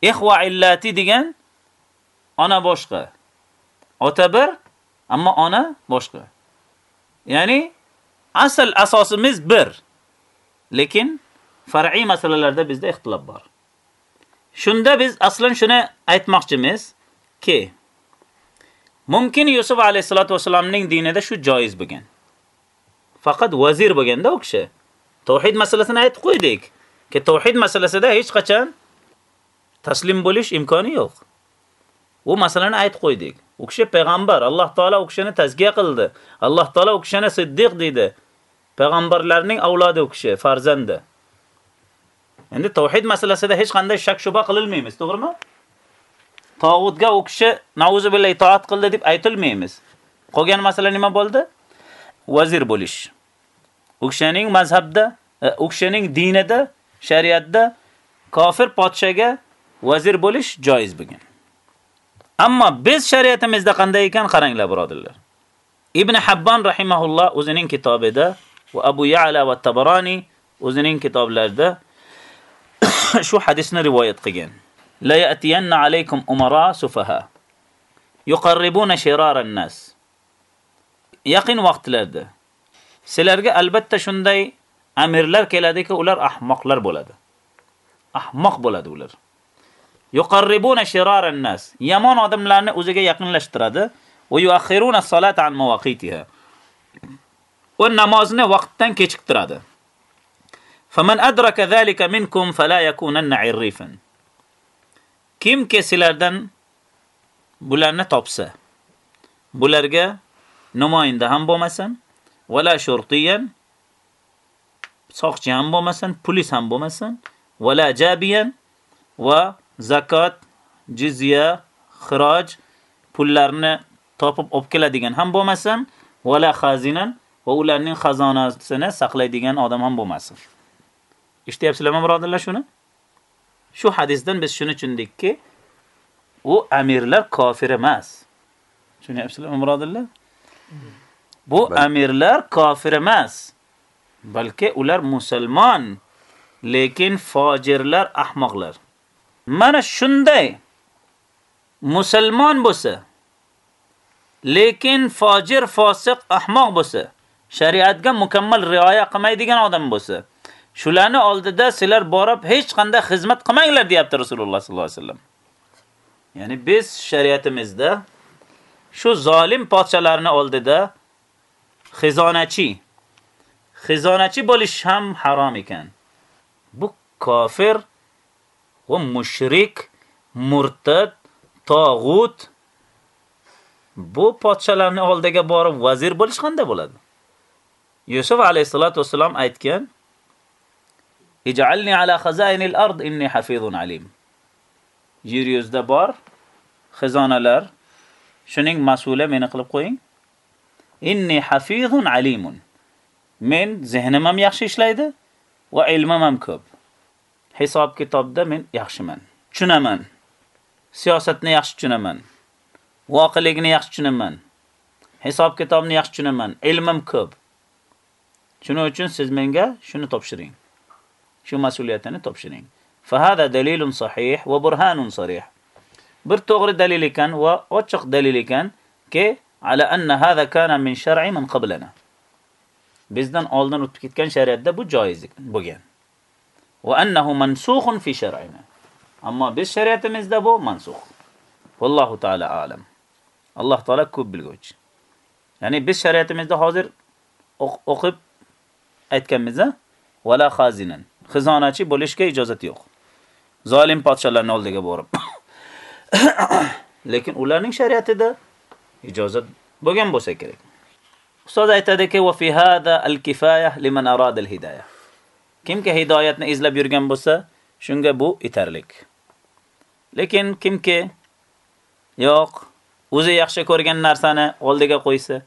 Ikhwa illati degan ona boshqa. Ota bir, ammo ona boshqa. Ya'ni asl asosimiz bir. Lekin far'iy masalalarda bizda ixtilof bor. Shunda biz aslan shuni aytmoqchimiz ki mumkin Yusuf alayhisolatu vasallamning dinida shu joiz bo'lgan. Faqat vazir bo'lganda u kishi tauhid masalasini aytib qo'ydik. Ki tauhid masalasida hech qachon taslim bo'lish imkoni yo'q. U masalani aytib qo'ydik. U kishi payg'ambar, Alloh taolo u kishini tazkiya qildi. Alloh taolo u kishini siddiq dedi. Payg'ambarlarning avlodi u kishi, farzandi. Endi tauhid masalasida hech qanday shak shubha qilinmaymiz, to'g'rimi? Tog'utga u kishi nauzu billahi itoat qildi deb aytilmaymiz. Qolgan masala nima bo'ldi? Vazir bo'lish. U kishining mazhabda, e, u kishining dinida, shariatda kofir podshaga vazir bo'lish joiz bo'lgan. Ammo biz shariatimizda qanday ekan qaranglar birodirlar. Ibn Habban rahimahulloh o'zining kitobida va Abu Ya'la va Tabarani o'zining kitoblarida shu hadisni rivoyat qilgan. La ya'tiyanna alaykum umara sufaha yuqarribuna shiraran nas. Yaqin vaqtlarda sizlarga albatta shunday amirlar keladiki, ular ahmoqlar bo'ladi. Ahmoq bo'ladi ular. yuqarribuna shiraran nas. Yomon odamlarni o'ziga yaqinlashtiradi va yuakhiruna salata an mawaqitiha. Va namozni vaqtdan kechiktiradi. Faman adraka zalika minkum fala yakunanna irrifan. Kimki sizlardan bularni topsa, bularga namoyinda ham bo'lmasin, vala shurtiyan soqchi ham bo'lmasin, polis ham bo'lmasin, vala jabiyan va zakot, jizya, xiroj pullarni topib olib keladigan ham bo'lmasin, vala xazinan va ularning xazonasini saqlaydigan odam ham bo'lmasin. Eshityapsizlarmi, birodarlar shuni? Shu hadisdan biz shuni tushundikki, u amirlar kofir emas. Tushunyapsizlarmi, birodarlar? Bu amirlar kofir emas. balki ular musulmon, lekin fojirlar, ahmoqlar. Mana shunday musulmon bo'lsa, lekin fojir, fosiq, ahmoq bo'lsa, shariatga mukammal rioya qilmaydigan odam bo'lsa, shularni oldida sizlar borib hech qanday xizmat qilmanglar deyapti Rasululloh sollallohu alayhi vasallam. Ya'ni biz shariatimizda shu zolim podshalarning oldida xizonachi xizonachi bo'lish ham harom ekan. Bu kofir va mushrik, murtad, tog'ut bu podshalarning oldiga borib vazir bo'lish qanday bo'ladi? Yusuf alayhisolatu vasallam aytgan: "Ij'alni ala khazainil ard inni hafizun alim." Yer yuzida bor xizonalar, shuning mas'uli meni qilib qo'ying. Inni hafizun alimun. Men zehnim ham yaxshi ishlaydi va ilmim ham ko'p. Hisob kitobda men yaxshiman. Tushunaman. Siyosatni yaxshi tushunaman. Voqelikni yaxshi tushunaman. Hisob kitobni yaxshi tushunaman. Ilmim ko'p. Shuning uchun siz menga shuni topshiring. Shu mas'uliyatini topshiring. Fa hada dalilun sahih va burhanun sarih. Bir to'g'ri dalil ekan va ochiq dalil ekan ke ala anna hada kana min shar'i man qablana. Bizdan oldin o'tib ketgan shariatda bu joiz bo'lgan. Va annahu mansukhun fi shar'ina. Ammo biz shariatimizda bu mansukh. Vallohu taala alam. Alloh taolo ko'p bilguvchi. Ya'ni biz shariatimizda hozir o'qib aytganmiz-a? Wala khazinan. Xizonachi bo'lishga ijozat yo'q. Zolim podsholarning oldiga borib. Lekin ularning shariatida ijozat bo'lgan bo'lsa kerak. Ustoz aytadiki, "Va fi hada al-kifaya liman arada al-hidayah." Kimki hidoyatni izlab yurgan bo'lsa, shunga bu yetarlik. Lekin kimki yo'q, o'zi yaxshi ko'rgan narsani oldiga qo'ysa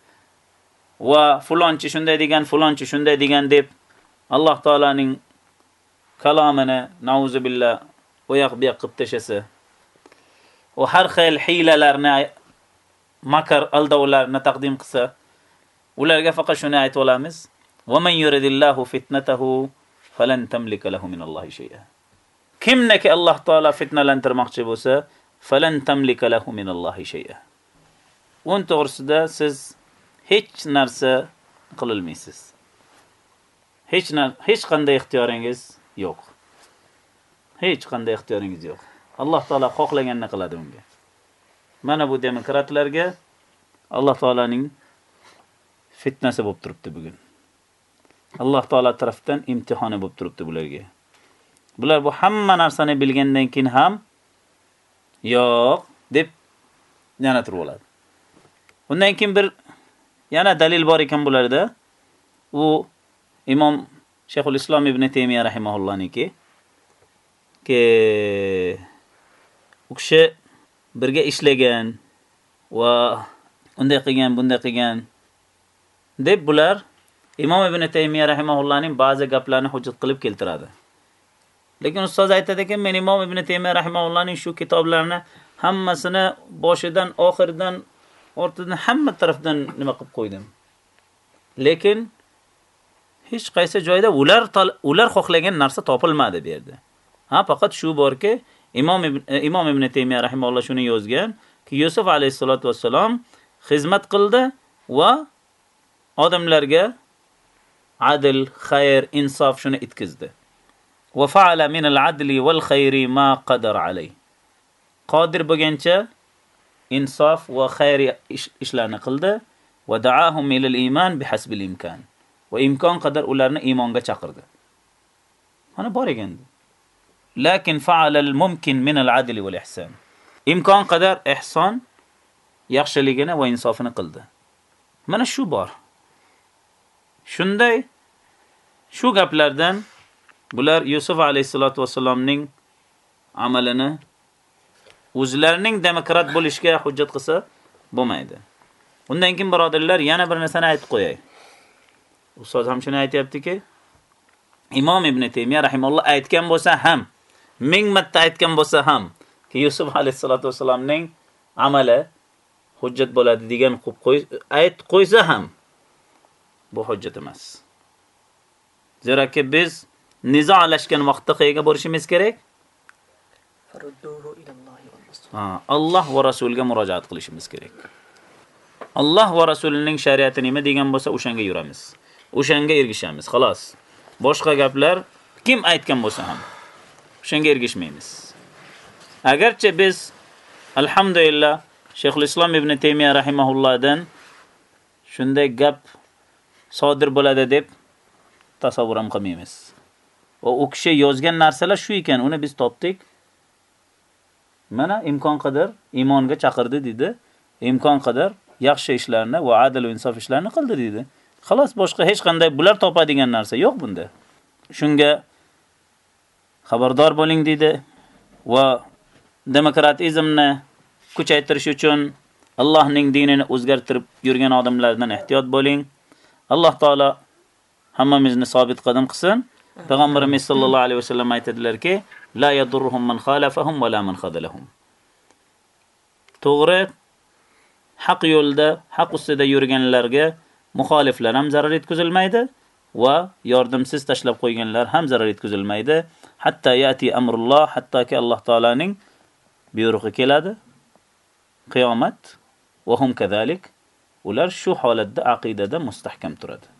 va fulonchi shunday degan, fulonchi shunday degan deb Alloh taolaning kalomini nauzu billah oyoq bu yoq qilib tashasa va har xil hiylalarni makr aldovlarni taqdim qilsa, ularga faqat shuni aytib olamiz: "Va man yuridillahu fitnatahu falan tamlika lahu min Allohi shay'a." Kimniki Alloh taolo fitnalantirmoqchi bo'lsa, falan tamlika lahu min Un to'g'risida siz hech narsa qilolmaysiz. Hech hech qanday ixtiyoringiz yo'q. Hech qanday ixtiyoringiz yo'q. Alloh taolo xohlaganini qiladi unga. Mana bu demokratlarga Alloh taolaning fitnasi bo'lib turibdi bugun. Alloh taolo tomonidan imtihoni bo'lib turibdi bularga. Bular bu hamma narsani bilgandan keyin ham yo'q deb yana turib oladi. Undan keyin bir yana dalil bor ekan bularda. U Imom Shayxul Islom ibn Taymiya rahimaullohniki ke u kishi birga ishlagan va unday qilgan, bunday qilgan deb bular Imom ibn Taymiya rahimaullohning ba'zi gaplarini hujjat qilib keltiradi. Lekin ustoz aytadiki, men Imom ibn Taymiya rahimaullohning shu kitoblarini hammasini boshidan, oxiridan, ortidan hamma tarafdan nima qilib qo'ydim. Lekin hech qaysi joyda ular ular xohlagan narsa topilmadi bu yerda. Ha, faqat shu borki, Imom ibn, e, Imom ibn Taymiya rahimahulloh shuni yozgan ki Yusuf alayhisolatu vassalom xizmat qildi va odamlarga adl, xayr, insof shuni itkizdi. Va fa'ala min al-adli wal khayri ma qadar alay. Qodir bo'lgancha insof va xayr ishlarni qildi va da'ahum ila al-iman bihasbil al-imkan. Va imkon qadar ularni iymonga chaqirdi. Mana bor ekan. Lakin fa'ala al-mumkin min al-adli wal ihsan. Imkon qadar ihson yaxshiligini va insofini qildi. Mana shu bor. Shunday shu gaplardan bular Yusuf alayhisolatu vasallamning amalini o'zlarining demokrat bo'lishga hujjat qilsa bo'lmaydi. Undan keyin birodarlar yana bir narsani aytib qo'yay. Ustoz ham shuni aytyaptiki imom ibn taymiya rahimulloh aytgan bo'lsa ham ming marta aytgan bo'lsa ham ki yusuf alayhissalotu vassalamning amali hujjat bo'ladi degan qilib qo'y ayt qo'ysa ham bu hujjat emas. Zeraki biz nizolashgan vaqtda qayerga borishimiz kerak? Alloh va rasuliga murojaat qilishimiz kerak. Alloh va rasulining shariati nima degan bo'lsa o'shanga yuramiz o'shanga ergishamiz xolos. Boshqa gaplar kim aytgan bo'lsa ham o'shanga ergishmaymiz agarchi biz alhamdulillah shayxul islom ibn taymiya rahimahullohdan shunday gap sodir bo'ladi deb tasavvur ham qilmaymiz. Va u kishi yozgan narsalar shu ekan uni biz topdik. Mana imkon qadar iymonga chaqirdi dedi. Imkon qadar yaxshi ishlarni va adl va insof ishlarni qildi dedi. Xolos boshqa hech qanday bular topadigan narsa yo'q bunda shunga xabardor bo'ling dedi va demokratizmni kuchaytirish uchun Allohning dinini o'zgartirib yurgan odamlardan ehtiyot bo'ling. Alloh taolo hammamizni sobit qadam qilsin. Payg'ambarimiz sollallohu alayhi vasallam aytadilarki, la yadurruhum man khalafahum va la man khadalahum. To'g'ri haq yo'lda, haq ustida yurganlarga muxoliflar ham zarar yetkazilmaydi va yordamsiz tashlab qo'yganlar ham zarar yetkazilmaydi. Hatta yati amrulloh, hattoki Alloh taolaning buyrug'i keladi. Qiyomat va hum kadalik. Ular shu holatda aqidada mustahkam turadi.